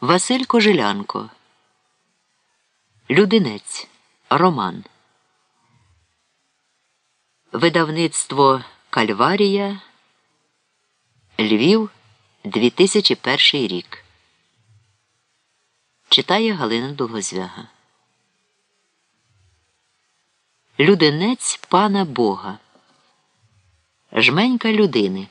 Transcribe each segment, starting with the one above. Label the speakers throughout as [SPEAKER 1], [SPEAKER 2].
[SPEAKER 1] Василь Кожелянко. Людинець. Роман. Видавництво Кальварія. Львів 2001 рік. Читає Галина Долгозвяга. Людинець пана Бога. Жменька людини.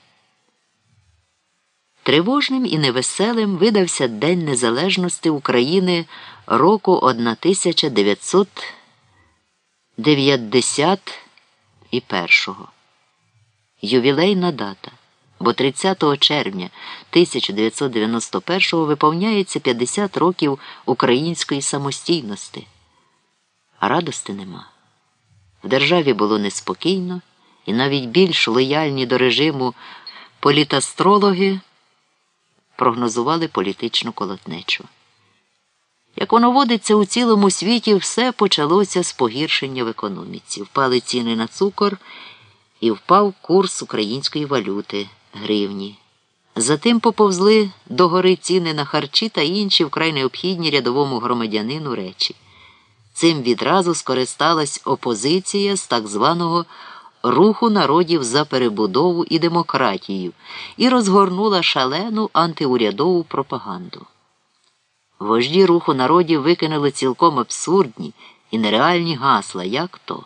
[SPEAKER 1] Тривожним і невеселим видався День Незалежності України року 1991. Ювілейна дата. Бо 30 червня 1991 виповняється 50 років української самостійності. Радости нема. В державі було неспокійно, і навіть більш лояльні до режиму політастрологи прогнозували політичну колотнечу. Як воно водиться у цілому світі, все почалося з погіршення в економіці. Впали ціни на цукор і впав курс української валюти гривні. Затим поповзли догори ціни на харчі та інші вкрай необхідні рядовому громадянину речі. Цим відразу скористалась опозиція з так званого руху народів за перебудову і демократію і розгорнула шалену антиурядову пропаганду. Вожді руху народів викинули цілком абсурдні і нереальні гасла, як то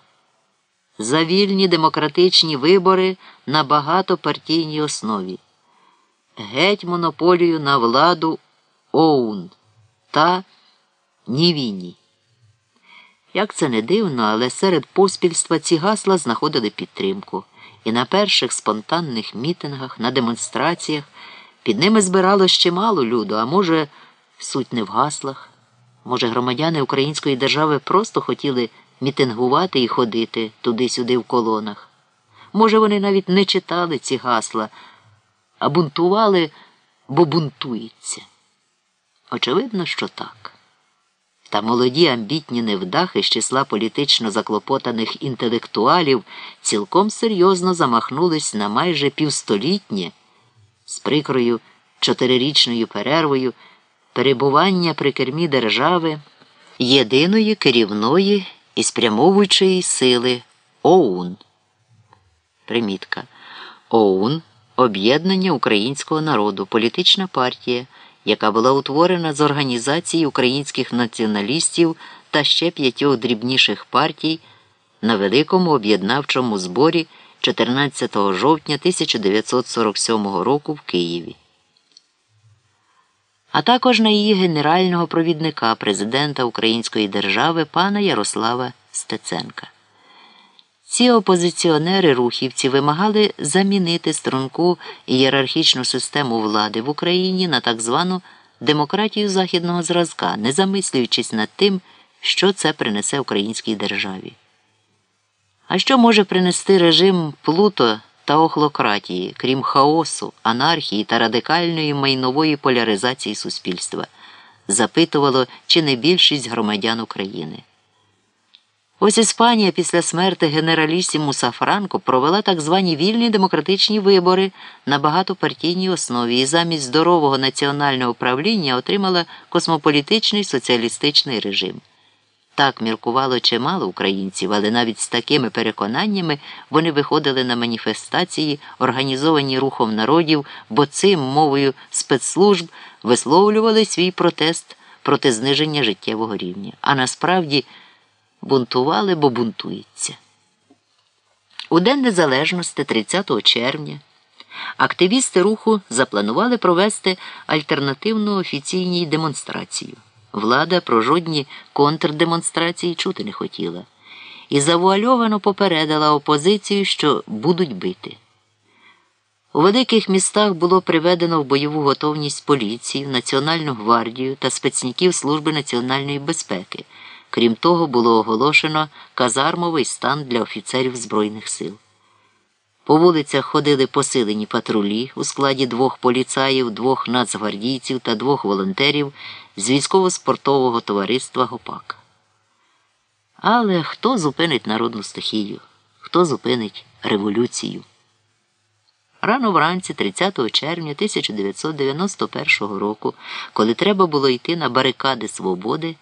[SPEAKER 1] за вільні демократичні вибори на багатопартійній основі, геть монополію на владу ОУН та Нівіні. Як це не дивно, але серед поспільства ці гасла знаходили підтримку, і на перших спонтанних мітингах, на демонстраціях під ними збиралось чимало люду, а може, суть не в гаслах. Може, громадяни Української держави просто хотіли мітингувати і ходити туди-сюди в колонах. Може, вони навіть не читали ці гасла, а бунтували, бо бунтується. Очевидно, що так. Та молоді амбітні невдахи з числа політично заклопотаних інтелектуалів цілком серйозно замахнулись на майже півстолітнє з прикрою чотирирічною перервою перебування при кермі держави єдиної керівної і спрямовуючої сили ОУН. Примітка. ОУН Об'єднання українського народу, політична партія яка була утворена з організації українських націоналістів та ще п'ятьох дрібніших партій на великому об'єднавчому зборі 14 жовтня 1947 року в Києві. А також на її генерального провідника президента Української держави пана Ярослава Стеценка. Ці опозиціонери рухівці вимагали замінити струнку ієрархічну систему влади в Україні на так звану демократію західного зразка, не замислюючись над тим, що це принесе українській державі. А що може принести режим плуто та охлократії, крім хаосу, анархії та радикальної майнової поляризації суспільства? запитувало чи не більшість громадян України. Ось Іспанія після смерти генералісімуса Франко провела так звані вільні демократичні вибори на багатопартійній основі і замість здорового національного управління отримала космополітичний соціалістичний режим. Так міркувало чимало українців, але навіть з такими переконаннями вони виходили на маніфестації, організовані рухом народів, бо цим мовою спецслужб висловлювали свій протест проти зниження життєвого рівня. А насправді бунтували, бо бунтується. У День Незалежності 30 червня активісти руху запланували провести альтернативну офіційній демонстрацію. Влада про жодні контрдемонстрації чути не хотіла і завуальовано попередила опозицію, що будуть бити. У великих містах було приведено в бойову готовність поліцію, Національну гвардію та спецніків Служби національної безпеки. Крім того, було оголошено казармовий стан для офіцерів Збройних сил. По вулицях ходили посилені патрулі у складі двох поліцаїв, двох нацгвардійців та двох волонтерів з військово-спортового товариства Гопак. Але хто зупинить народну стихію? Хто зупинить революцію? Рано вранці, 30 червня 1991 року, коли треба було йти на барикади свободи,